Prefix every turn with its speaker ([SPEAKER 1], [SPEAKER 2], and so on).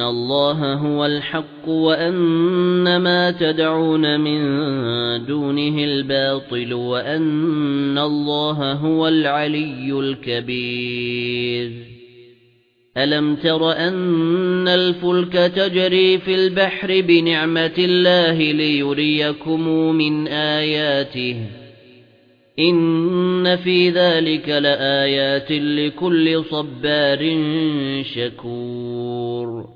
[SPEAKER 1] اللَّهَ هُوَ الْحَقُّ وَأَنَّ مَا تَدْعُونَ مِن دُونِهِ الْبَاطِلُ وَأَنَّ اللَّهَ هُوَ الْعَلِيُّ الْكَبِيرُ أَلَمْ تَرَ أَنَّ الْفُلْكَ تَجْرِي فِي الْبَحْرِ بِنِعْمَةِ اللَّهِ لِيُرِيَكُم مِّنْ آيَاتِهِ إِنَّ فِي ذَلِكَ لَآيَاتٍ لِكُلِّ صَبَّارٍ شَكُورٍ